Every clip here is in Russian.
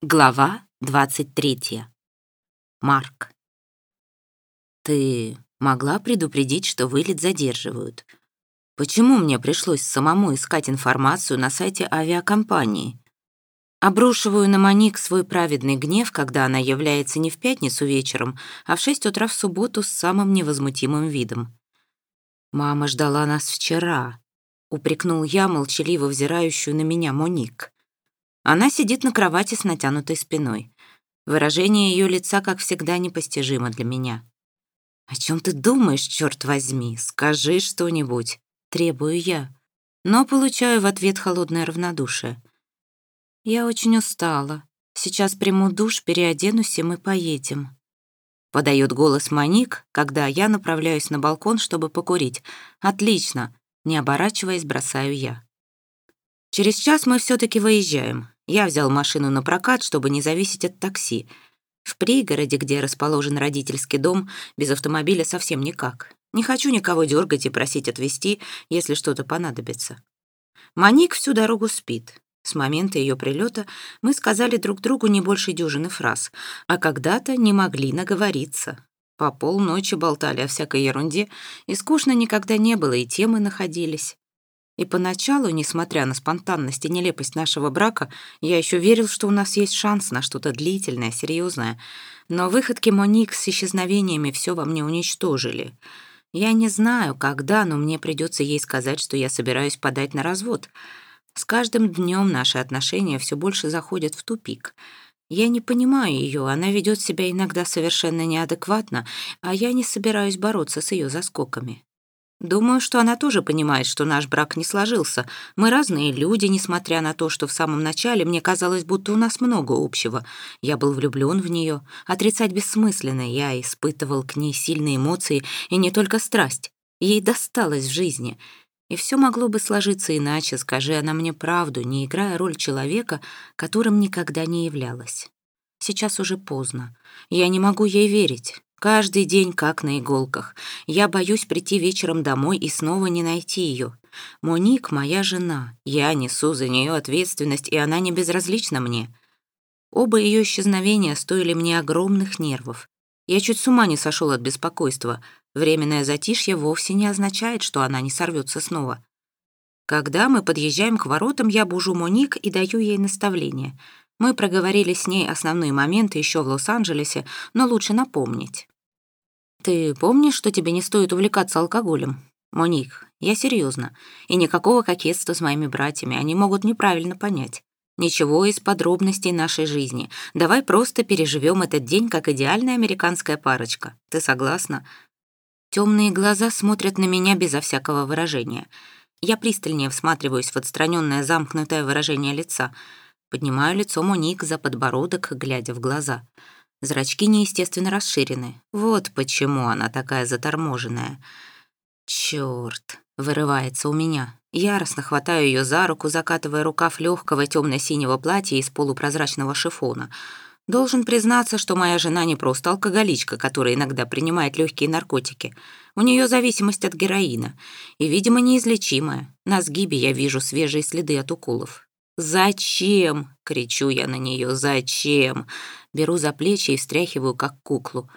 Глава 23. Марк. Ты могла предупредить, что вылет задерживают? Почему мне пришлось самому искать информацию на сайте авиакомпании? Обрушиваю на Моник свой праведный гнев, когда она является не в пятницу вечером, а в 6 утра в субботу с самым невозмутимым видом. «Мама ждала нас вчера», — упрекнул я молчаливо взирающую на меня Моник. Она сидит на кровати с натянутой спиной. Выражение ее лица, как всегда, непостижимо для меня. «О чем ты думаешь, черт возьми? Скажи что-нибудь!» Требую я. Но получаю в ответ холодное равнодушие. «Я очень устала. Сейчас приму душ, переоденусь, и мы поедем». Подает голос Моник, когда я направляюсь на балкон, чтобы покурить. «Отлично!» Не оборачиваясь, бросаю я. Через час мы все таки выезжаем. Я взял машину на прокат, чтобы не зависеть от такси. В пригороде, где расположен родительский дом, без автомобиля совсем никак. Не хочу никого дергать и просить отвезти, если что-то понадобится. Маник всю дорогу спит. С момента ее прилета мы сказали друг другу не больше дюжины фраз, а когда-то не могли наговориться. По полночи болтали о всякой ерунде, и скучно никогда не было, и темы находились. И поначалу, несмотря на спонтанность и нелепость нашего брака, я еще верил, что у нас есть шанс на что-то длительное, серьезное. Но выходки Моник с исчезновениями все во мне уничтожили. Я не знаю, когда, но мне придется ей сказать, что я собираюсь подать на развод. С каждым днем наши отношения все больше заходят в тупик. Я не понимаю ее, она ведет себя иногда совершенно неадекватно, а я не собираюсь бороться с ее заскоками. Думаю, что она тоже понимает, что наш брак не сложился. Мы разные люди, несмотря на то, что в самом начале мне казалось, будто у нас много общего. Я был влюблен в нее. Отрицать бессмысленно. Я испытывал к ней сильные эмоции, и не только страсть. Ей досталось в жизни. И все могло бы сложиться иначе, скажи она мне правду, не играя роль человека, которым никогда не являлась. Сейчас уже поздно. Я не могу ей верить. Каждый день как на иголках. Я боюсь прийти вечером домой и снова не найти ее. Моник — моя жена. Я несу за нее ответственность, и она не безразлична мне. Оба ее исчезновения стоили мне огромных нервов. Я чуть с ума не сошел от беспокойства. Временное затишье вовсе не означает, что она не сорвется снова. Когда мы подъезжаем к воротам, я бужу Моник и даю ей наставление — мы проговорили с ней основные моменты еще в Лос-Анджелесе, но лучше напомнить. «Ты помнишь, что тебе не стоит увлекаться алкоголем? Моник, я серьезно. И никакого кокетства с моими братьями, они могут неправильно понять. Ничего из подробностей нашей жизни. Давай просто переживем этот день как идеальная американская парочка. Ты согласна?» Темные глаза смотрят на меня безо всякого выражения. Я пристальнее всматриваюсь в отстраненное замкнутое выражение лица — Поднимаю лицо Моник за подбородок, глядя в глаза. Зрачки неестественно расширены. Вот почему она такая заторможенная. Чёрт, вырывается у меня. Яростно хватаю ее за руку, закатывая рукав легкого темно-синего платья из полупрозрачного шифона. Должен признаться, что моя жена не просто алкоголичка, которая иногда принимает легкие наркотики. У нее зависимость от героина. И, видимо, неизлечимая. На сгибе я вижу свежие следы от уколов. «Зачем?» — кричу я на нее. «Зачем?» Беру за плечи и встряхиваю, как куклу.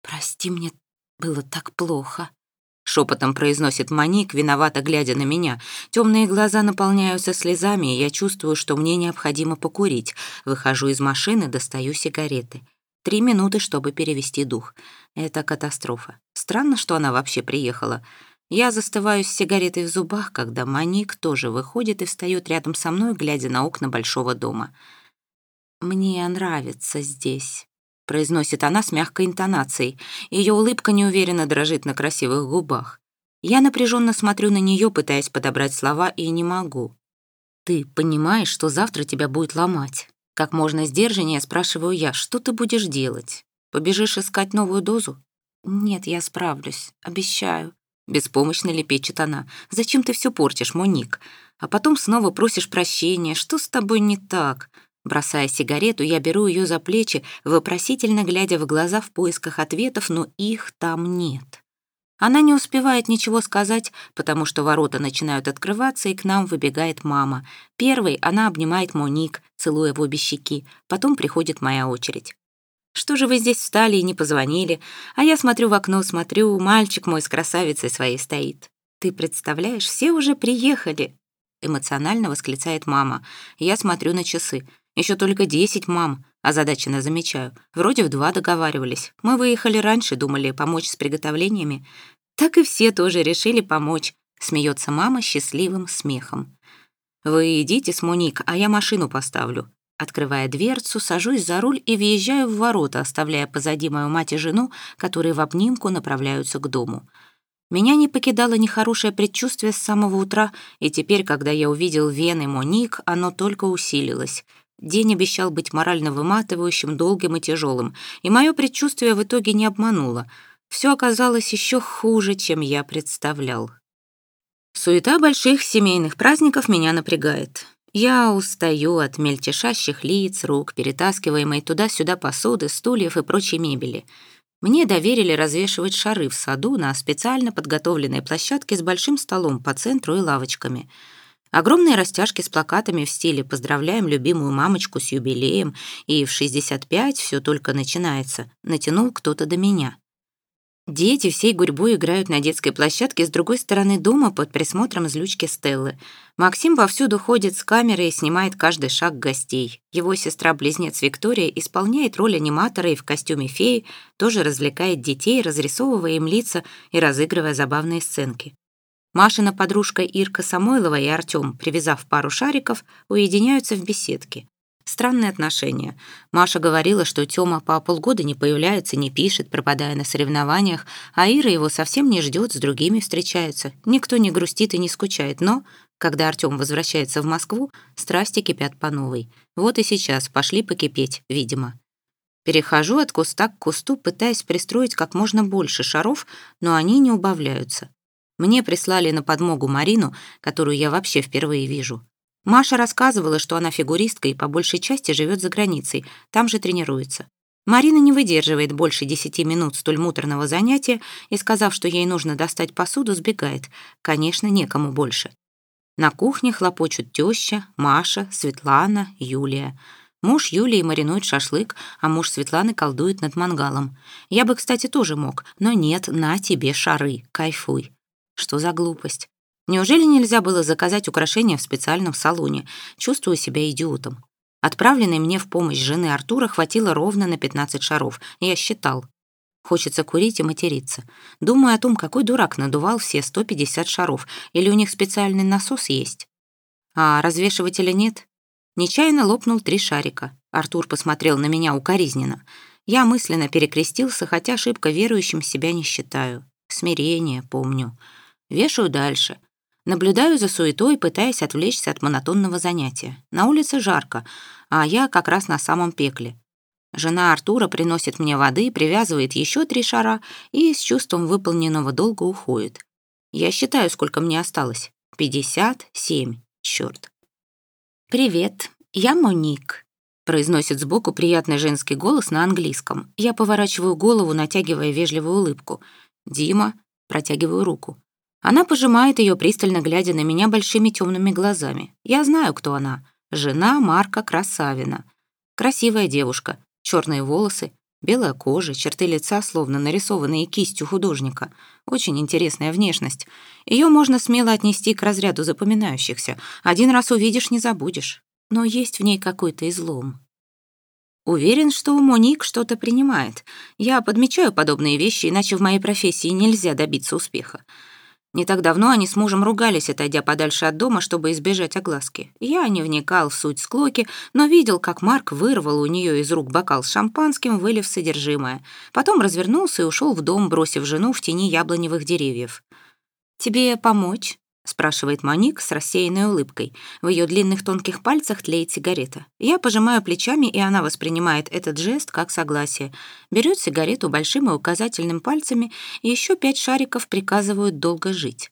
«Прости, мне было так плохо», — шепотом произносит Моник, виновато глядя на меня. Темные глаза наполняются слезами, и я чувствую, что мне необходимо покурить. Выхожу из машины, достаю сигареты. Три минуты, чтобы перевести дух. Это катастрофа. Странно, что она вообще приехала. Я застываю с сигаретой в зубах, когда Маник тоже выходит и встает рядом со мной, глядя на окна большого дома. «Мне нравится здесь», — произносит она с мягкой интонацией. Ее улыбка неуверенно дрожит на красивых губах. Я напряженно смотрю на нее, пытаясь подобрать слова, и не могу. «Ты понимаешь, что завтра тебя будет ломать?» Как можно сдержаннее спрашиваю я, что ты будешь делать? Побежишь искать новую дозу? Нет, я справлюсь, обещаю. Беспомощно лепечет она. «Зачем ты все портишь, Моник?» А потом снова просишь прощения. «Что с тобой не так?» Бросая сигарету, я беру ее за плечи, вопросительно глядя в глаза в поисках ответов, но их там нет. Она не успевает ничего сказать, потому что ворота начинают открываться, и к нам выбегает мама. Первой она обнимает Моник, целуя в обе щеки. Потом приходит моя очередь. «Что же вы здесь встали и не позвонили? А я смотрю в окно, смотрю, мальчик мой с красавицей своей стоит. Ты представляешь, все уже приехали!» Эмоционально восклицает мама. Я смотрю на часы. Еще только десять, мам. Озадаченно замечаю. Вроде в два договаривались. Мы выехали раньше, думали помочь с приготовлениями. Так и все тоже решили помочь. Смеется мама счастливым смехом. Вы идите с Моник, а я машину поставлю. Открывая дверцу, сажусь за руль и въезжаю в ворота, оставляя позади мою мать и жену, которые в обнимку направляются к дому. Меня не покидало нехорошее предчувствие с самого утра, и теперь, когда я увидел вены Моник, оно только усилилось — День обещал быть морально выматывающим, долгим и тяжелым, и мое предчувствие в итоге не обмануло. Все оказалось еще хуже, чем я представлял. Суета больших семейных праздников меня напрягает. Я устаю от мельтешащих лиц, рук, перетаскиваемой туда-сюда посуды, стульев и прочей мебели. Мне доверили развешивать шары в саду на специально подготовленной площадке с большим столом по центру и лавочками — Огромные растяжки с плакатами в стиле «Поздравляем любимую мамочку с юбилеем» и «В 65 все только начинается» натянул кто-то до меня. Дети всей гурьбой играют на детской площадке с другой стороны дома под присмотром злючки Стеллы. Максим повсюду ходит с камерой и снимает каждый шаг гостей. Его сестра-близнец Виктория исполняет роль аниматора и в костюме феи тоже развлекает детей, разрисовывая им лица и разыгрывая забавные сценки. Машина подружка Ирка Самойлова и Артём, привязав пару шариков, уединяются в беседке. Странные отношения. Маша говорила, что Тёма по полгода не появляется, не пишет, пропадая на соревнованиях, а Ира его совсем не ждет, с другими встречается. Никто не грустит и не скучает, но, когда Артём возвращается в Москву, страсти кипят по новой. Вот и сейчас пошли покипеть, видимо. Перехожу от куста к кусту, пытаясь пристроить как можно больше шаров, но они не убавляются. Мне прислали на подмогу Марину, которую я вообще впервые вижу. Маша рассказывала, что она фигуристка и по большей части живет за границей, там же тренируется. Марина не выдерживает больше десяти минут столь муторного занятия и, сказав, что ей нужно достать посуду, сбегает. Конечно, некому больше. На кухне хлопочут теща, Маша, Светлана, Юлия. Муж Юлии маринует шашлык, а муж Светланы колдует над мангалом. Я бы, кстати, тоже мог, но нет, на тебе шары, кайфуй. Что за глупость? Неужели нельзя было заказать украшения в специальном салоне? Чувствую себя идиотом. Отправленной мне в помощь жены Артура хватило ровно на 15 шаров. Я считал. Хочется курить и материться. Думаю о том, какой дурак надувал все 150 шаров. Или у них специальный насос есть. А развешивателя нет? Нечаянно лопнул три шарика. Артур посмотрел на меня укоризненно. Я мысленно перекрестился, хотя ошибка верующим себя не считаю. Смирение, помню. Вешаю дальше. Наблюдаю за суетой, пытаясь отвлечься от монотонного занятия. На улице жарко, а я как раз на самом пекле. Жена Артура приносит мне воды, привязывает еще три шара и с чувством выполненного долга уходит. Я считаю, сколько мне осталось. Пятьдесят семь. Черт. «Привет, я Моник», — произносит сбоку приятный женский голос на английском. Я поворачиваю голову, натягивая вежливую улыбку. «Дима», — протягиваю руку. Она пожимает ее, пристально глядя на меня большими темными глазами. Я знаю, кто она. Жена Марка Красавина. Красивая девушка, черные волосы, белая кожа, черты лица, словно нарисованные кистью художника. Очень интересная внешность. Ее можно смело отнести к разряду запоминающихся. Один раз увидишь, не забудешь. Но есть в ней какой-то излом. Уверен, что Моник что-то принимает. Я подмечаю подобные вещи, иначе в моей профессии нельзя добиться успеха. Не так давно они с мужем ругались, отойдя подальше от дома, чтобы избежать огласки. Я не вникал в суть склоки, но видел, как Марк вырвал у нее из рук бокал с шампанским, вылив содержимое. Потом развернулся и ушел в дом, бросив жену в тени яблоневых деревьев. «Тебе помочь?» — спрашивает Моник с рассеянной улыбкой. В ее длинных тонких пальцах тлеет сигарета. Я пожимаю плечами, и она воспринимает этот жест как согласие. Берет сигарету большим и указательным пальцами, и еще пять шариков приказывают долго жить.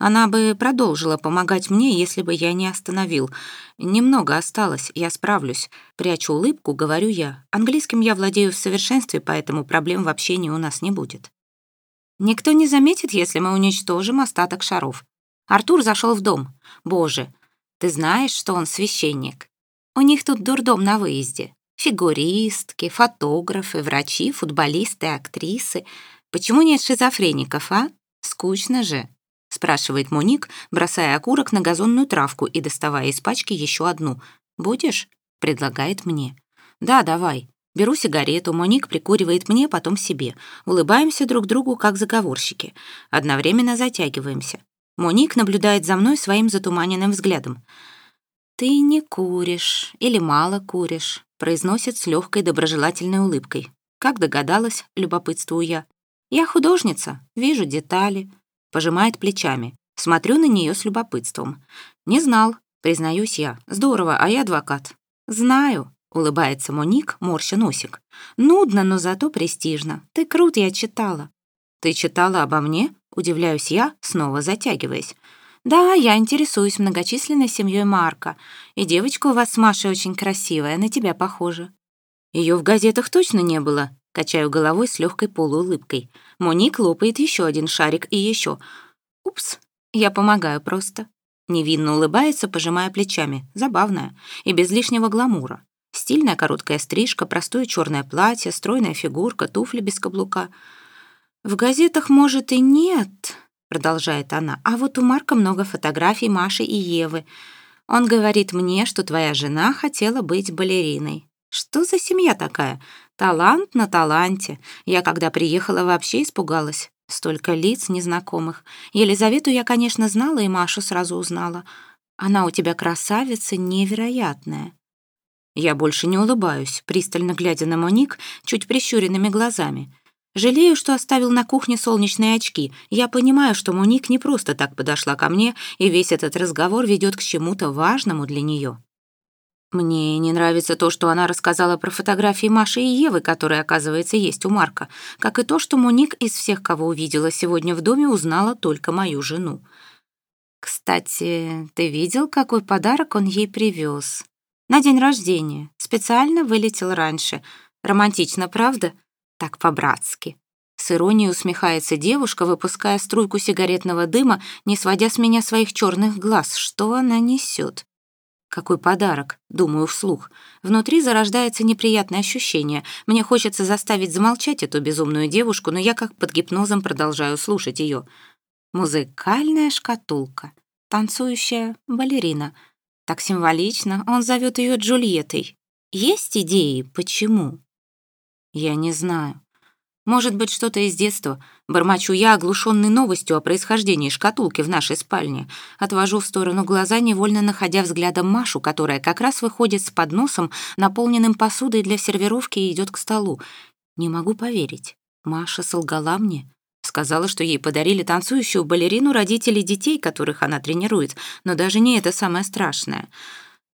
Она бы продолжила помогать мне, если бы я не остановил. Немного осталось, я справлюсь. Прячу улыбку, говорю я. Английским я владею в совершенстве, поэтому проблем в общении у нас не будет. Никто не заметит, если мы уничтожим остаток шаров. Артур зашел в дом. Боже, ты знаешь, что он священник? У них тут дурдом на выезде. Фигуристки, фотографы, врачи, футболисты, актрисы. Почему нет шизофреников, а? Скучно же. Спрашивает Моник, бросая окурок на газонную травку и доставая из пачки еще одну. «Будешь?» — предлагает мне. «Да, давай». Беру сигарету, Моник прикуривает мне, потом себе. Улыбаемся друг другу, как заговорщики. Одновременно затягиваемся. Моник наблюдает за мной своим затуманенным взглядом. «Ты не куришь или мало куришь», — произносит с легкой доброжелательной улыбкой. Как догадалась, любопытствую я. «Я художница, вижу детали», — пожимает плечами. Смотрю на нее с любопытством. «Не знал», — признаюсь я. «Здорово, а я адвокат». «Знаю», — улыбается Моник, морща носик. «Нудно, но зато престижно. Ты крут, я читала». «Ты читала обо мне?» — удивляюсь я, снова затягиваясь. «Да, я интересуюсь многочисленной семьей Марка. И девочка у вас с Машей очень красивая, на тебя похожа». Ее в газетах точно не было», — качаю головой с легкой полуулыбкой. Моник лопает еще один шарик и еще. «Упс, я помогаю просто». Невинно улыбается, пожимая плечами. Забавная. И без лишнего гламура. Стильная короткая стрижка, простое черное платье, стройная фигурка, туфли без каблука. «В газетах, может, и нет», — продолжает она, «а вот у Марка много фотографий Маши и Евы. Он говорит мне, что твоя жена хотела быть балериной. Что за семья такая? Талант на таланте. Я, когда приехала, вообще испугалась. Столько лиц незнакомых. Елизавету я, конечно, знала, и Машу сразу узнала. Она у тебя красавица невероятная. Я больше не улыбаюсь, пристально глядя на Моник чуть прищуренными глазами. Жалею, что оставил на кухне солнечные очки. Я понимаю, что Моник не просто так подошла ко мне, и весь этот разговор ведет к чему-то важному для нее. Мне не нравится то, что она рассказала про фотографии Маши и Евы, которые, оказывается, есть у Марка, как и то, что Моник из всех, кого увидела сегодня в доме, узнала только мою жену. «Кстати, ты видел, какой подарок он ей привез? На день рождения. Специально вылетел раньше. Романтично, правда? Так по-братски. С иронией усмехается девушка, выпуская струйку сигаретного дыма, не сводя с меня своих черных глаз. Что она несет? Какой подарок, думаю вслух. Внутри зарождается неприятное ощущение. Мне хочется заставить замолчать эту безумную девушку, но я как под гипнозом продолжаю слушать ее. Музыкальная шкатулка. Танцующая балерина — так символично, он зовет ее Джульеттой. Есть идеи, почему? Я не знаю. Может быть, что-то из детства. Бормочу я, оглушенный новостью о происхождении шкатулки в нашей спальне. Отвожу в сторону глаза, невольно находя взглядом Машу, которая как раз выходит с подносом, наполненным посудой для сервировки и идет к столу. Не могу поверить. Маша солгала мне. Сказала, что ей подарили танцующую балерину родители детей, которых она тренирует, но даже не это самое страшное.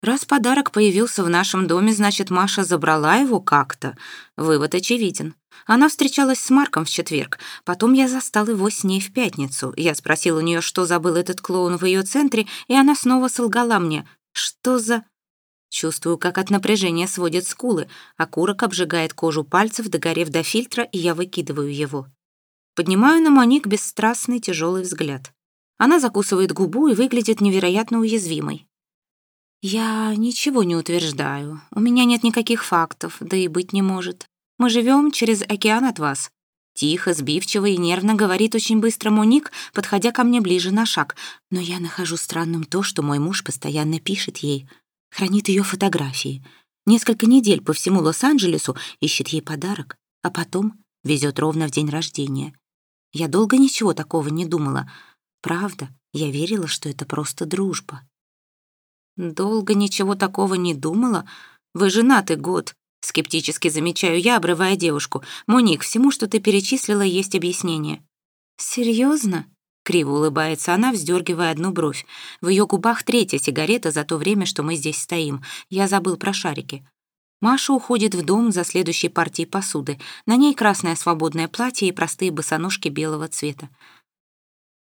Раз подарок появился в нашем доме, значит, Маша забрала его как-то. Вывод очевиден. Она встречалась с Марком в четверг. Потом я застал его с ней в пятницу. Я спросил у нее, что забыл этот клоун в ее центре, и она снова солгала мне. Что за... Чувствую, как от напряжения сводят скулы, а курок обжигает кожу пальцев, догорев до фильтра, и я выкидываю его. Поднимаю на Моник бесстрастный тяжелый взгляд. Она закусывает губу и выглядит невероятно уязвимой. «Я ничего не утверждаю. У меня нет никаких фактов, да и быть не может. Мы живем через океан от вас». Тихо, сбивчиво и нервно говорит очень быстро Моник, подходя ко мне ближе на шаг. Но я нахожу странным то, что мой муж постоянно пишет ей, хранит ее фотографии. Несколько недель по всему Лос-Анджелесу ищет ей подарок, а потом везет ровно в день рождения. Я долго ничего такого не думала. Правда, я верила, что это просто дружба. Долго ничего такого не думала? Вы женаты год. Скептически замечаю я, обрывая девушку. «Моник, всему, что ты перечислила, есть объяснение». «Серьезно?» — криво улыбается она, вздергивая одну бровь. В ее губах третья сигарета за то время, что мы здесь стоим. Я забыл про шарики. Маша уходит в дом за следующей партией посуды. На ней красное свободное платье и простые босоножки белого цвета.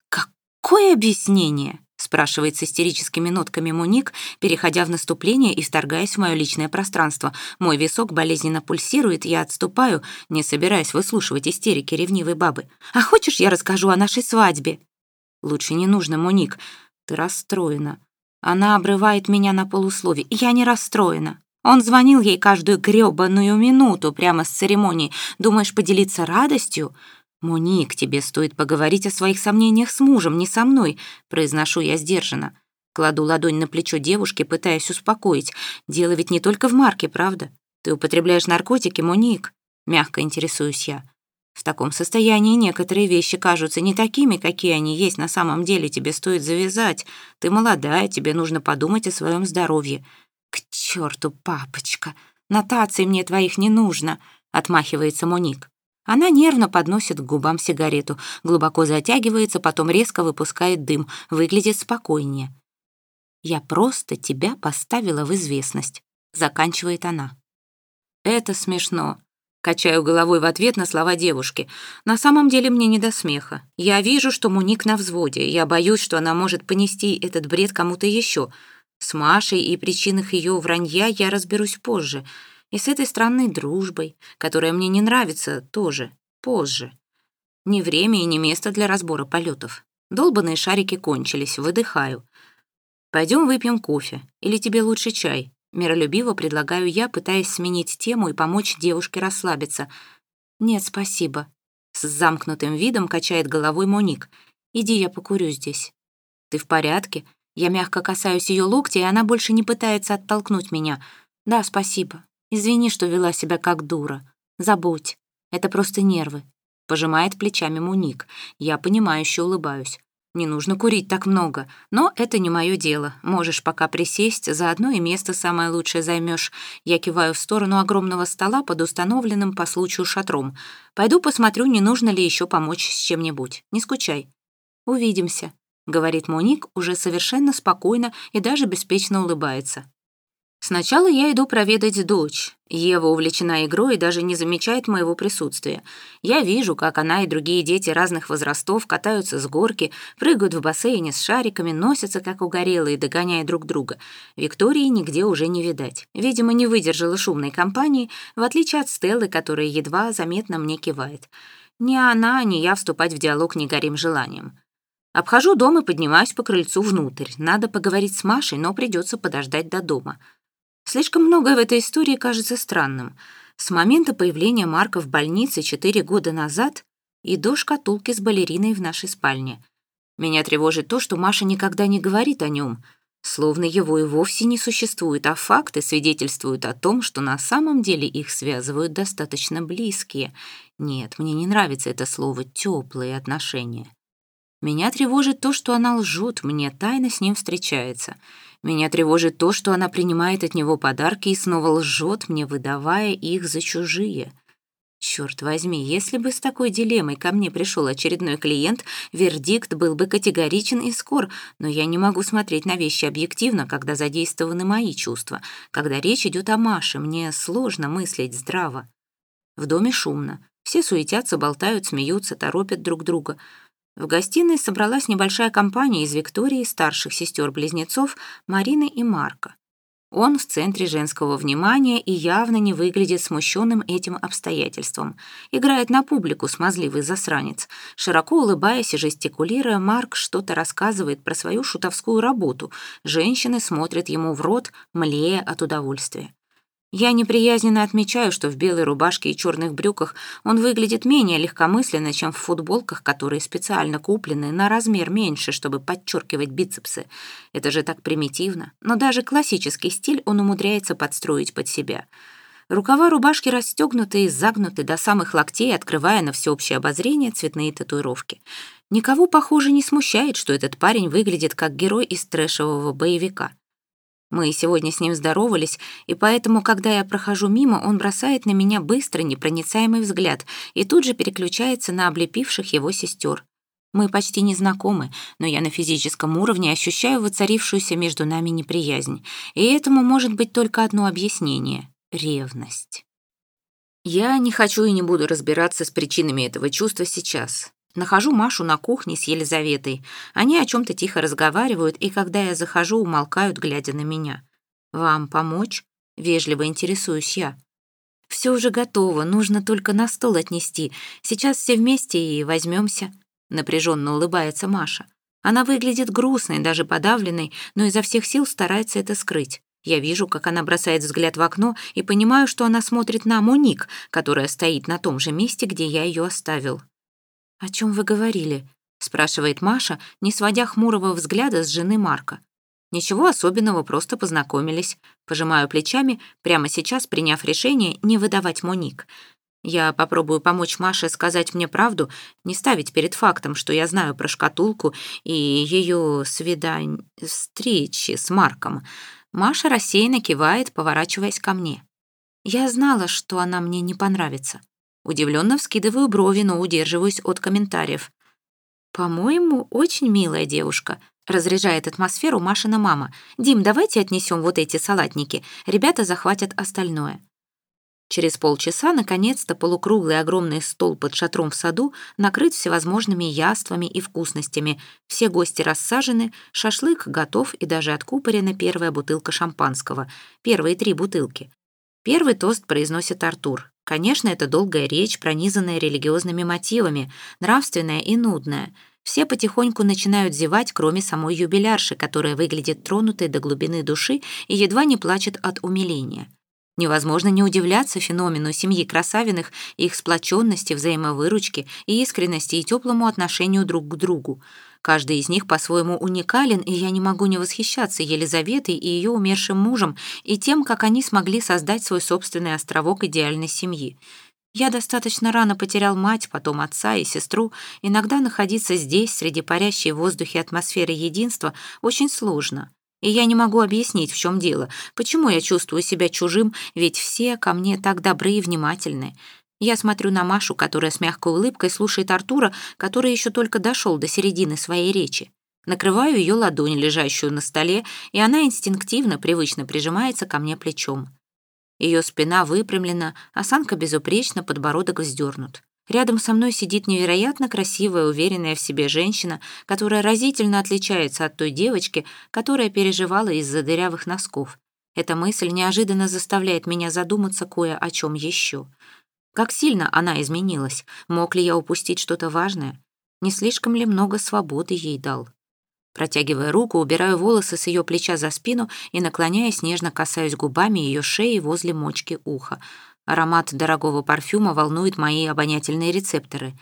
«Какое объяснение?» — спрашивает с истерическими нотками Муник, переходя в наступление и вторгаясь в мое личное пространство. Мой висок болезненно пульсирует, я отступаю, не собираясь выслушивать истерики ревнивой бабы. «А хочешь, я расскажу о нашей свадьбе?» «Лучше не нужно, Муник. Ты расстроена». Она обрывает меня на полуслове. «Я не расстроена. Он звонил ей каждую грёбаную минуту прямо с церемонии. Думаешь, поделиться радостью?» «Муник, тебе стоит поговорить о своих сомнениях с мужем, не со мной», — произношу я сдержанно. Кладу ладонь на плечо девушки, пытаясь успокоить. «Дело ведь не только в Марке, правда? Ты употребляешь наркотики, Муник?» Мягко интересуюсь я. В таком состоянии некоторые вещи кажутся не такими, какие они есть на самом деле. Тебе стоит завязать. Ты молодая, тебе нужно подумать о своем здоровье. К черту, папочка, нотаций мне твоих не нужно, отмахивается Моник. Она нервно подносит к губам сигарету, глубоко затягивается, потом резко выпускает дым, выглядит спокойнее. «Я просто тебя поставила в известность», — заканчивает она. «Это смешно», — качаю головой в ответ на слова девушки. «На самом деле мне не до смеха. Я вижу, что Муник на взводе. Я боюсь, что она может понести этот бред кому-то еще. С Машей и причинах ее вранья я разберусь позже. И с этой странной дружбой, которая мне не нравится, тоже позже. Не время и не место для разбора полетов. Долбанные шарики кончились, выдыхаю. Пойдем выпьем кофе. Или тебе лучше чай? Миролюбиво предлагаю я, пытаясь сменить тему и помочь девушке расслабиться. Нет, спасибо. С замкнутым видом качает головой Моник. Иди, я покурю здесь. Ты в порядке? Я мягко касаюсь ее локтя, и она больше не пытается оттолкнуть меня. Да, спасибо. Извини, что вела себя как дура. Забудь. Это просто нервы. Пожимает плечами Муник. Я понимающе улыбаюсь. Не нужно курить так много, но это не мое дело. Можешь пока присесть, заодно и место самое лучшее займешь. Я киваю в сторону огромного стола под установленным по случаю шатром. Пойду посмотрю, не нужно ли еще помочь с чем-нибудь. Не скучай. Увидимся, говорит Моник уже совершенно спокойно и даже беспечно улыбается. Сначала я иду проведать дочь. Ева увлечена игрой и даже не замечает моего присутствия. Я вижу, как она и другие дети разных возрастов катаются с горки, прыгают в бассейне с шариками, носятся как угорелые, догоняя друг друга. Виктории нигде уже не видать. Видимо, не выдержала шумной компании, в отличие от Стеллы, которая едва заметно мне кивает. Ни она, ни я вступать в диалог не горим желанием. Обхожу дом и поднимаюсь по крыльцу внутрь. Надо поговорить с Машей, но придется подождать до дома. Слишком многое в этой истории кажется странным. С момента появления Марка в больнице четыре года назад и до шкатулки с балериной в нашей спальне. Меня тревожит то, что Маша никогда не говорит о нем, словно его и вовсе не существует, а факты свидетельствуют о том, что на самом деле их связывают достаточно близкие. Нет, мне не нравится это слово «теплые отношения». Меня тревожит то, что она лжет, мне тайно с ним встречается — меня тревожит то, что она принимает от него подарки и снова лжет мне, выдавая их за чужие. Черт возьми, если бы с такой дилеммой ко мне пришел очередной клиент, вердикт был бы категоричен и скор, но я не могу смотреть на вещи объективно, когда задействованы мои чувства. Когда речь идет о Маше, мне сложно мыслить здраво. В доме шумно. Все суетятся, болтают, смеются, торопят друг друга. В гостиной собралась небольшая компания из Виктории, старших сестер-близнецов Марины и Марка. Он в центре женского внимания и явно не выглядит смущенным этим обстоятельством. Играет на публику смазливый засранец. Широко улыбаясь и жестикулируя, Марк что-то рассказывает про свою шутовскую работу. Женщины смотрят ему в рот, млея от удовольствия. Я неприязненно отмечаю, что в белой рубашке и черных брюках он выглядит менее легкомысленно, чем в футболках, которые специально куплены на размер меньше, чтобы подчеркивать бицепсы. Это же так примитивно. Но даже классический стиль он умудряется подстроить под себя. Рукава рубашки расстегнуты и загнуты до самых локтей, открывая на всеобщее обозрение цветные татуировки. Никого, похоже, не смущает, что этот парень выглядит как герой из трэшевого боевика. Мы сегодня с ним здоровались, и поэтому, когда я прохожу мимо, он бросает на меня быстрый, непроницаемый взгляд и тут же переключается на облепивших его сестер. Мы почти не знакомы, но я на физическом уровне ощущаю воцарившуюся между нами неприязнь. И этому может быть только одно объяснение — ревность. Я не хочу и не буду разбираться с причинами этого чувства сейчас. Нахожу Машу на кухне с Елизаветой. Они о чем-то тихо разговаривают, и когда я захожу, умолкают, глядя на меня. «Вам помочь?» — вежливо интересуюсь я. «Все уже готово, нужно только на стол отнести. Сейчас все вместе и возьмемся», — напряженно улыбается Маша. Она выглядит грустной, даже подавленной, но изо всех сил старается это скрыть. Я вижу, как она бросает взгляд в окно и понимаю, что она смотрит на Моник, которая стоит на том же месте, где я ее оставил. «О чем вы говорили?» — спрашивает Маша, не сводя хмурого взгляда с жены Марка. «Ничего особенного, просто познакомились». Пожимаю плечами, прямо сейчас приняв решение не выдавать Моник. Я попробую помочь Маше сказать мне правду, не ставить перед фактом, что я знаю про шкатулку и ее свидань... встречи с Марком. Маша рассеянно кивает, поворачиваясь ко мне. Я знала, что она мне не понравится. Удивленно вскидываю брови, но удерживаюсь от комментариев. «По-моему, очень милая девушка», — разряжает атмосферу Машина мама. «Дим, давайте отнесем вот эти салатники. Ребята захватят остальное». Через полчаса, наконец-то, полукруглый огромный стол под шатром в саду накрыт всевозможными яствами и вкусностями. Все гости рассажены, шашлык готов и даже откупорена первая бутылка шампанского. Первые три бутылки. Первый тост произносит Артур. Конечно, это долгая речь, пронизанная религиозными мотивами, нравственная и нудная. Все потихоньку начинают зевать, кроме самой юбилярши, которая выглядит тронутой до глубины души и едва не плачет от умиления. Невозможно не удивляться феномену семьи Красавиных, их сплоченности, взаимовыручки и искренности и теплому отношению друг к другу. Каждый из них по-своему уникален, и я не могу не восхищаться Елизаветой и ее умершим мужем и тем, как они смогли создать свой собственный островок идеальной семьи. Я достаточно рано потерял мать, потом отца и сестру. Иногда находиться здесь, среди парящей в воздухе атмосферы единства, очень сложно. И я не могу объяснить, в чем дело, почему я чувствую себя чужим, ведь все ко мне так добры и внимательны. Я смотрю на Машу, которая с мягкой улыбкой слушает Артура, который еще только дошел до середины своей речи. Накрываю ее ладонь, лежащую на столе, и она инстинктивно, привычно прижимается ко мне плечом. Ее спина выпрямлена, осанка безупречна, подбородок вздернут. Рядом со мной сидит невероятно красивая, уверенная в себе женщина, которая разительно отличается от той девочки, которая переживала из-за дырявых носков. Эта мысль неожиданно заставляет меня задуматься кое о чем еще. Как сильно она изменилась? Мог ли я упустить что-то важное? Не слишком ли много свободы ей дал? Протягивая руку, убираю волосы с ее плеча за спину и, наклоняясь, нежно касаюсь губами ее шеи возле мочки уха — Аромат дорогого парфюма волнует мои обонятельные рецепторы.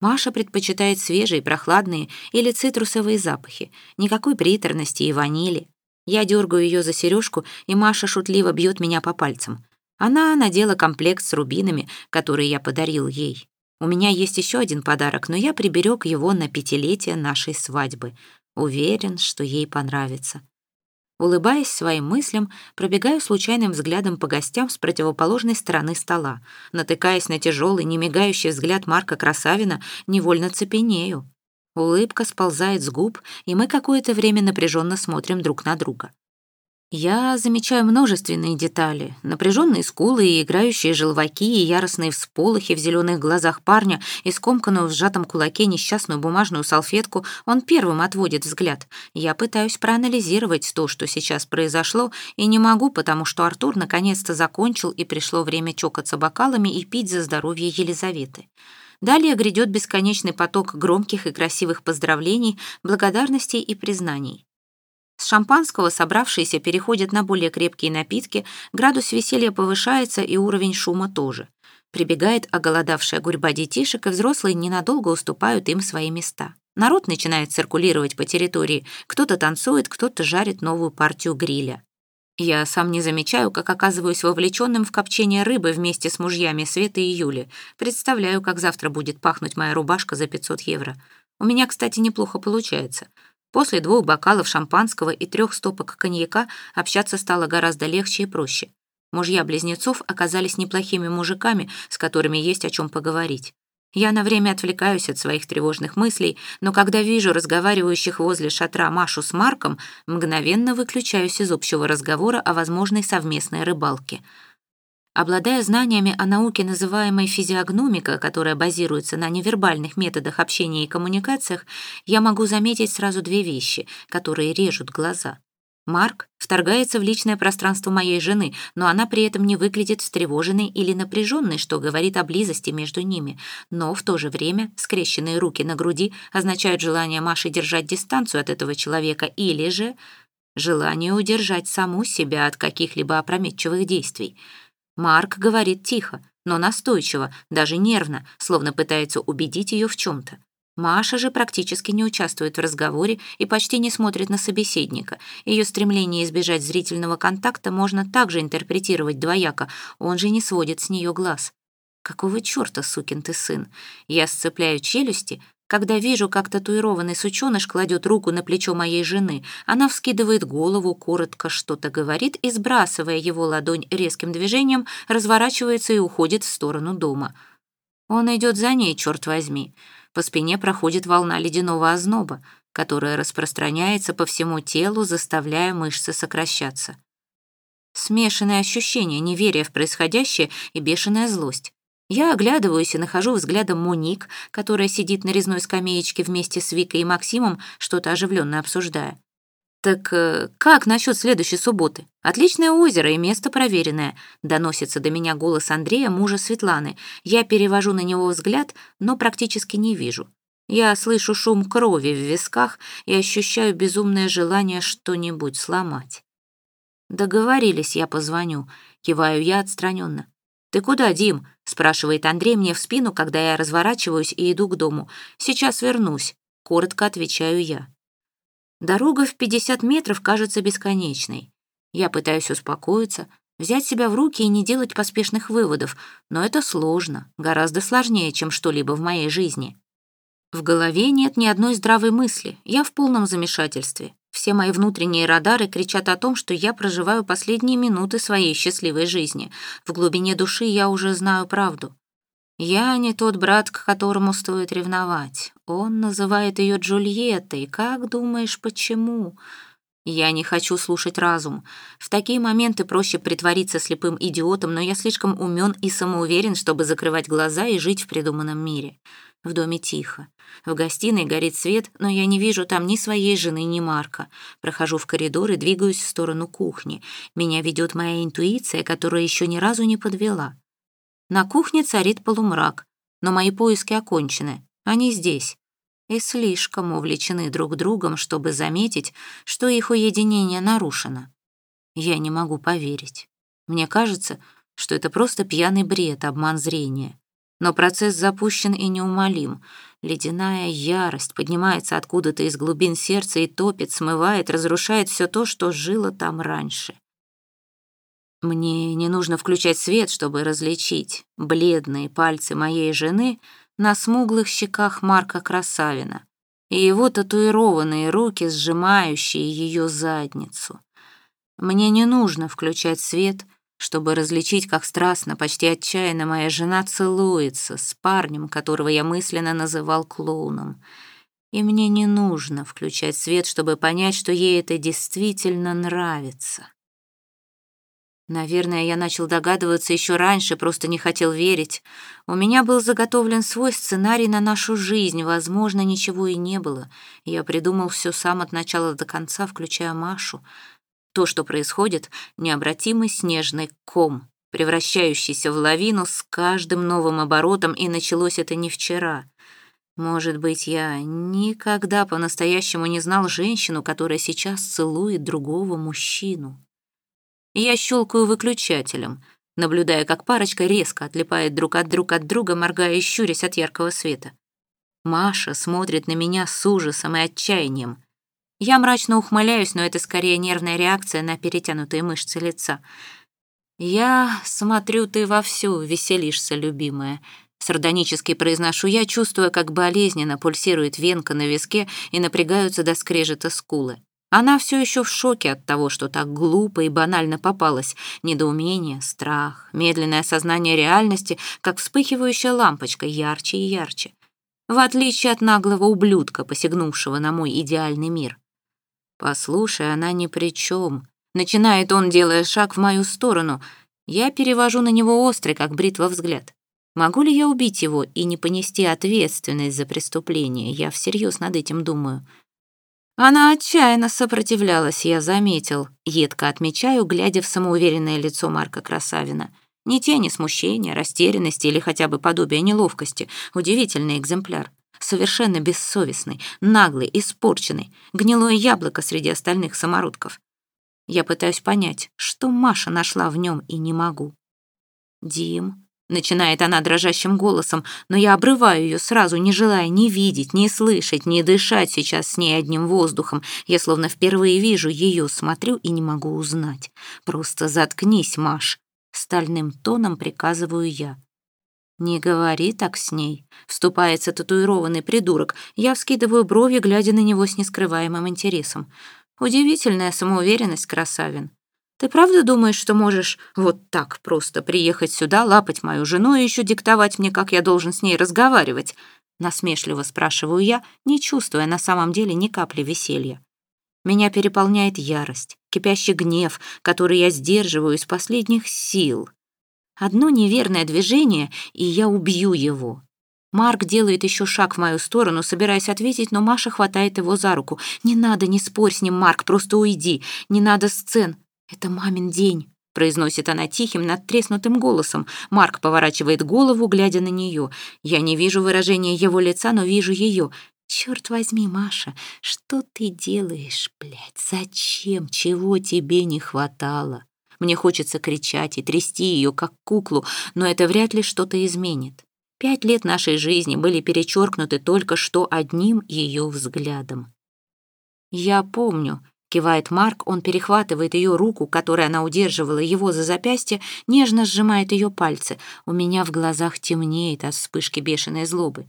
Маша предпочитает свежие, прохладные или цитрусовые запахи. Никакой приторности и ванили. Я дергаю ее за сережку, и Маша шутливо бьет меня по пальцам. Она надела комплект с рубинами, который я подарил ей. У меня есть еще один подарок, но я приберег его на пятилетие нашей свадьбы. Уверен, что ей понравится. Улыбаясь своим мыслям, пробегаю случайным взглядом по гостям с противоположной стороны стола. Натыкаясь на тяжелый, немигающий взгляд Марка Красавина, невольно цепенею. Улыбка сползает с губ, и мы какое-то время напряженно смотрим друг на друга. Я замечаю множественные детали. Напряженные скулы и играющие желваки, и яростные всполохи в зеленых глазах парня, и скомканную в сжатом кулаке несчастную бумажную салфетку. Он первым отводит взгляд. Я пытаюсь проанализировать то, что сейчас произошло, и не могу, потому что Артур наконец-то закончил, и пришло время чокаться бокалами и пить за здоровье Елизаветы. Далее грядет бесконечный поток громких и красивых поздравлений, благодарностей и признаний. С шампанского собравшиеся переходят на более крепкие напитки, градус веселья повышается и уровень шума тоже. Прибегает оголодавшая гурьба детишек, и взрослые ненадолго уступают им свои места. Народ начинает циркулировать по территории. Кто-то танцует, кто-то жарит новую партию гриля. Я сам не замечаю, как оказываюсь вовлеченным в копчение рыбы вместе с мужьями Светы и Юли. Представляю, как завтра будет пахнуть моя рубашка за 500 евро. У меня, кстати, неплохо получается. После двух бокалов шампанского и трех стопок коньяка общаться стало гораздо легче и проще. Мужья близнецов оказались неплохими мужиками, с которыми есть о чем поговорить. Я на время отвлекаюсь от своих тревожных мыслей, но когда вижу разговаривающих возле шатра Машу с Марком, мгновенно выключаюсь из общего разговора о возможной совместной рыбалке. Обладая знаниями о науке, называемой физиогномика, которая базируется на невербальных методах общения и коммуникациях, я могу заметить сразу две вещи, которые режут глаза. Марк вторгается в личное пространство моей жены, но она при этом не выглядит встревоженной или напряженной, что говорит о близости между ними. Но в то же время скрещенные руки на груди означают желание Маши держать дистанцию от этого человека или же желание удержать саму себя от каких-либо опрометчивых действий. Марк говорит тихо, но настойчиво, даже нервно, словно пытается убедить ее в чем-то. Маша же практически не участвует в разговоре и почти не смотрит на собеседника. Ее стремление избежать зрительного контакта можно также интерпретировать двояко, он же не сводит с нее глаз. «Какого черта, сукин ты сын?» Я сцепляю челюсти, когда вижу, как татуированный сучёныш кладет руку на плечо моей жены, она вскидывает голову, коротко что-то говорит и, сбрасывая его ладонь резким движением, разворачивается и уходит в сторону дома. Он идет за ней, черт возьми. По спине проходит волна ледяного озноба, которая распространяется по всему телу, заставляя мышцы сокращаться. Смешанные ощущения неверия в происходящее и бешеная злость. Я оглядываюсь и нахожу взглядом Моник, которая сидит на резной скамеечке вместе с Викой и Максимом, что-то оживленно обсуждая. «Так э, как насчет следующей субботы? Отличное озеро и место проверенное», — доносится до меня голос Андрея, мужа Светланы. Я перевожу на него взгляд, но практически не вижу. Я слышу шум крови в висках и ощущаю безумное желание что-нибудь сломать. «Договорились, я позвоню», — киваю я отстраненно. «Ты куда, Дим?» — спрашивает Андрей мне в спину, когда я разворачиваюсь и иду к дому. «Сейчас вернусь», — коротко отвечаю я. Дорога в 50 метров кажется бесконечной. Я пытаюсь успокоиться, взять себя в руки и не делать поспешных выводов, но это сложно, гораздо сложнее, чем что-либо в моей жизни. В голове нет ни одной здравой мысли, я в полном замешательстве. Все мои внутренние радары кричат о том, что я проживаю последние минуты своей счастливой жизни. В глубине души я уже знаю правду. Я не тот брат, к которому стоит ревновать. Он называет ее Джульеттой. Как думаешь, почему? Я не хочу слушать разум. В такие моменты проще притвориться слепым идиотом, но я слишком умен и самоуверен, чтобы закрывать глаза и жить в придуманном мире. В доме тихо. В гостиной горит свет, но я не вижу там ни своей жены, ни Марка. Прохожу в коридор и двигаюсь в сторону кухни. Меня ведет моя интуиция, которая еще ни разу не подвела. На кухне царит полумрак, но мои поиски окончены. Они здесь. И слишком увлечены друг другом, чтобы заметить, что их уединение нарушено. Я не могу поверить. Мне кажется, что это просто пьяный бред, обман зрения. Но процесс запущен и неумолим. Ледяная ярость поднимается откуда-то из глубин сердца и топит, смывает, разрушает все то, что жило там раньше. Мне не нужно включать свет, чтобы различить бледные пальцы моей жены на смуглых щеках Марка Красавина и его татуированные руки, сжимающие ее задницу. Мне не нужно включать свет — чтобы различить, как страстно, почти отчаянно моя жена целуется с парнем, которого я мысленно называл клоуном. И мне не нужно включать свет, чтобы понять, что ей это действительно нравится. Наверное, я начал догадываться еще раньше, просто не хотел верить. У меня был заготовлен свой сценарий на нашу жизнь, возможно, ничего и не было. Я придумал все сам от начала до конца, включая Машу. То, что происходит, необратимый снежный ком, превращающийся в лавину с каждым новым оборотом, и началось это не вчера. Может быть, я никогда по-настоящему не знал женщину, которая сейчас целует другого мужчину. Я щелкаю выключателем, наблюдая, как парочка резко отлипает друг от друга от друга, моргая и щурясь от яркого света. Маша смотрит на меня с ужасом и отчаянием. Я мрачно ухмыляюсь, но это скорее нервная реакция на перетянутые мышцы лица. «Я смотрю, ты вовсю веселишься, любимая», — сардонически произношу я, чувствуя, как болезненно пульсирует венка на виске и напрягаются до скрежета скулы. Она все еще в шоке от того, что так глупо и банально попалась. Недоумение, страх, медленное осознание реальности, как вспыхивающая лампочка, ярче и ярче. В отличие от наглого ублюдка, посягнувшего на мой идеальный мир. «Послушай, она ни при чем. Начинает он, делая шаг в мою сторону. Я перевожу на него острый, как бритва, взгляд. Могу ли я убить его и не понести ответственность за преступление? Я всерьез над этим думаю. Она отчаянно сопротивлялась, я заметил. Едко отмечаю, глядя в самоуверенное лицо Марка Красавина. Ни тени смущения, растерянности или хотя бы подобия неловкости. Удивительный экземпляр. Совершенно бессовестный, наглый, испорченный. Гнилое яблоко среди остальных самородков. Я пытаюсь понять, что Маша нашла в нем и не могу. «Дим», Начинает она дрожащим голосом, но я обрываю ее сразу, не желая ни видеть, ни слышать, ни дышать сейчас с ней одним воздухом. Я словно впервые вижу ее, смотрю и не могу узнать. Просто заткнись, Маш. Стальным тоном приказываю я. «Не говори так с ней», — вступается татуированный придурок. Я вскидываю брови, глядя на него с нескрываемым интересом. Удивительная самоуверенность, красавин. Ты правда думаешь, что можешь вот так просто приехать сюда, лапать мою жену и еще диктовать мне, как я должен с ней разговаривать?» Насмешливо спрашиваю я, не чувствуя на самом деле ни капли веселья. Меня переполняет ярость, кипящий гнев, который я сдерживаю из последних сил. Одно неверное движение, и я убью его. Марк делает еще шаг в мою сторону, собираясь ответить, но Маша хватает его за руку. «Не надо, не спорь с ним, Марк, просто уйди. Не надо сцен. «Это мамин день», — произносит она тихим, надтреснутым голосом. Марк поворачивает голову, глядя на нее. Я не вижу выражения его лица, но вижу ее. «Черт возьми, Маша, что ты делаешь, блядь? Зачем? Чего тебе не хватало?» Мне хочется кричать и трясти ее, как куклу, но это вряд ли что-то изменит. Пять лет нашей жизни были перечеркнуты только что одним ее взглядом. Я помню, Кивает Марк, он перехватывает ее руку, которой она удерживала его за запястье, нежно сжимает ее пальцы. У меня в глазах темнеет от вспышки бешеной злобы.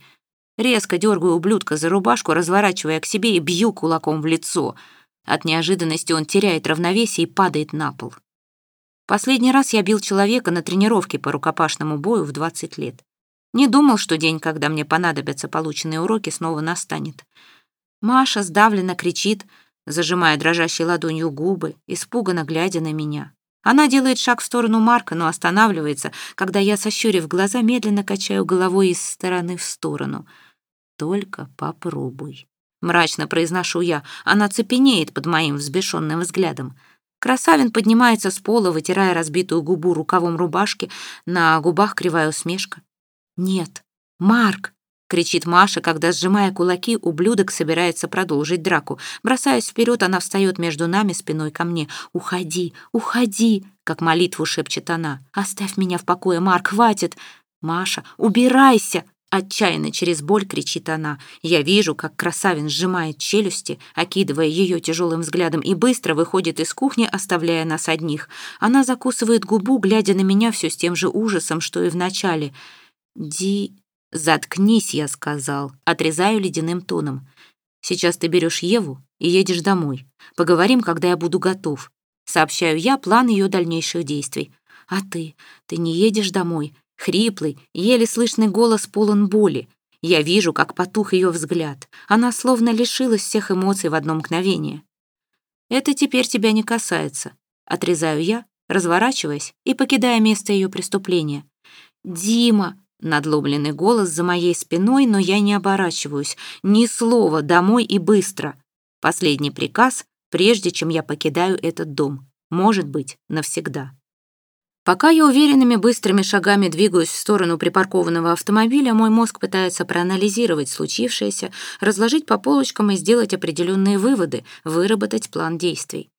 Резко дергаю ублюдка за рубашку, разворачивая к себе и бью кулаком в лицо. От неожиданности он теряет равновесие и падает на пол. Последний раз я бил человека на тренировке по рукопашному бою в 20 лет. Не думал, что день, когда мне понадобятся полученные уроки, снова настанет. Маша сдавленно кричит — зажимая дрожащей ладонью губы, испуганно глядя на меня. Она делает шаг в сторону Марка, но останавливается, когда я, сощурив глаза, медленно качаю головой из стороны в сторону. «Только попробуй». Мрачно произношу я. Она цепенеет под моим взбешенным взглядом. Красавин поднимается с пола, вытирая разбитую губу рукавом рубашки. На губах кривая усмешка. «Нет, Марк!» кричит Маша, когда, сжимая кулаки, ублюдок собирается продолжить драку. Бросаясь вперед, она встает между нами спиной ко мне. «Уходи, уходи!» — как молитву шепчет она. «Оставь меня в покое, Марк, хватит!» «Маша, убирайся!» Отчаянно через боль кричит она. Я вижу, как красавин сжимает челюсти, окидывая ее тяжелым взглядом, и быстро выходит из кухни, оставляя нас одних. Она закусывает губу, глядя на меня все с тем же ужасом, что и в начале. «Ди... «Заткнись», — я сказал, отрезаю ледяным тоном. «Сейчас ты берешь Еву и едешь домой. Поговорим, когда я буду готов». Сообщаю я план ее дальнейших действий. «А ты? Ты не едешь домой?» Хриплый, еле слышный голос полон боли. Я вижу, как потух ее взгляд. Она словно лишилась всех эмоций в одно мгновение. «Это теперь тебя не касается», — отрезаю я, разворачиваясь и покидая место ее преступления. «Дима!» Надломленный голос за моей спиной, но я не оборачиваюсь. Ни слова «домой» и «быстро». Последний приказ, прежде чем я покидаю этот дом. Может быть, навсегда. Пока я уверенными быстрыми шагами двигаюсь в сторону припаркованного автомобиля, мой мозг пытается проанализировать случившееся, разложить по полочкам и сделать определенные выводы, выработать план действий.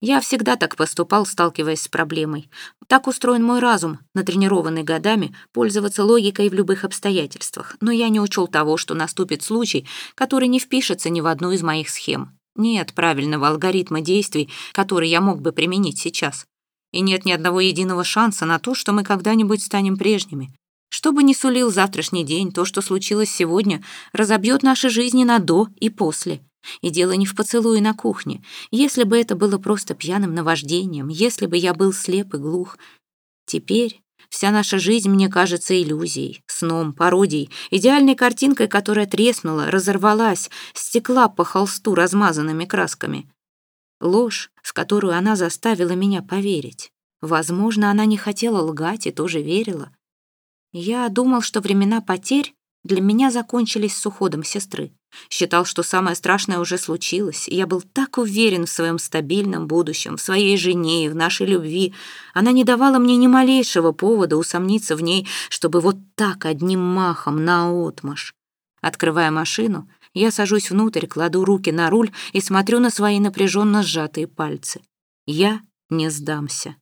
Я всегда так поступал, сталкиваясь с проблемой. Так устроен мой разум, натренированный годами, пользоваться логикой в любых обстоятельствах. Но я не учел того, что наступит случай, который не впишется ни в одну из моих схем. Нет правильного алгоритма действий, который я мог бы применить сейчас. И нет ни одного единого шанса на то, что мы когда-нибудь станем прежними. Что бы ни сулил завтрашний день, то, что случилось сегодня, разобьет наши жизни на «до» и «после». И дело не в поцелуе на кухне. Если бы это было просто пьяным наваждением, если бы я был слеп и глух. Теперь вся наша жизнь мне кажется иллюзией, сном, пародией, идеальной картинкой, которая треснула, разорвалась, стекла по холсту размазанными красками. Ложь, в которую она заставила меня поверить. Возможно, она не хотела лгать и тоже верила. Я думал, что времена потерь для меня закончились с уходом сестры. Считал, что самое страшное уже случилось, я был так уверен в своем стабильном будущем, в своей жене и в нашей любви. Она не давала мне ни малейшего повода усомниться в ней, чтобы вот так одним махом наотмашь. Открывая машину, я сажусь внутрь, кладу руки на руль и смотрю на свои напряженно сжатые пальцы. Я не сдамся.